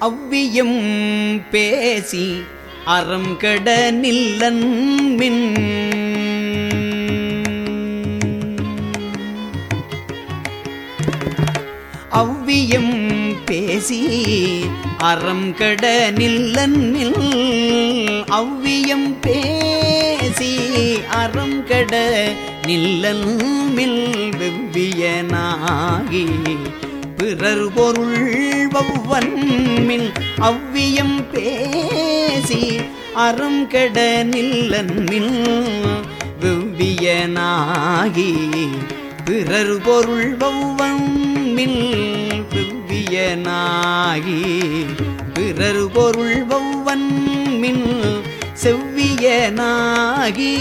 அவ்வியம் பேசி அறம் கெட நில்லன் மின். அவ்வியம் பேசி அறம் கெட நில்லன் அவ்வியம் பேசி அறம் கட நில்லன் மில். வெவ்வியனாகி பிறர் பொருள் பவ்வன்மின் அவ்வியம் பேசி அறம் கெட நில்லன்மில் வெவ்வியனாகி பிறர் பொருள் வவ்வன்மில் வெவ்வியனாகி பிறர் பொருள் வவ்வன்மில் செவ்வியனாகி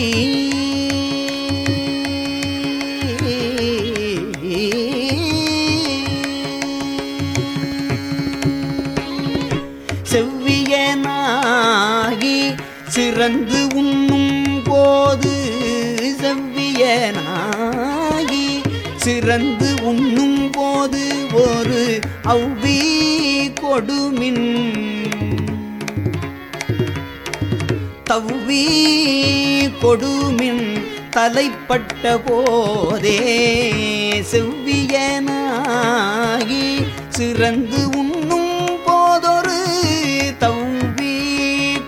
செவ்வியனாகி சிறந்து உண்ணும் போது செவ்வியனாகி சிறந்து உண்ணும் போது ஒரு அவ்வி கொடுமின். தவ்வி கொடுமின் தலைப்பட்ட போதே செவ்வியனாகி சிறந்து உண்ணும்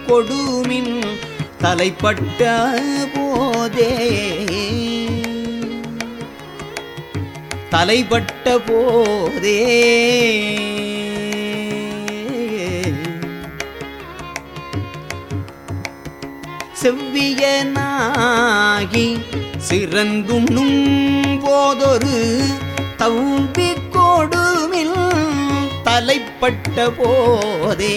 கொடுமின் தலைப்பட்ட போதே. தலைப்பட்ட போதே. செவ்வியனாகி சிறந்துண்ணும் போதொரு தவும்பிக் கொடுமில் தலைப்பட்ட போதே.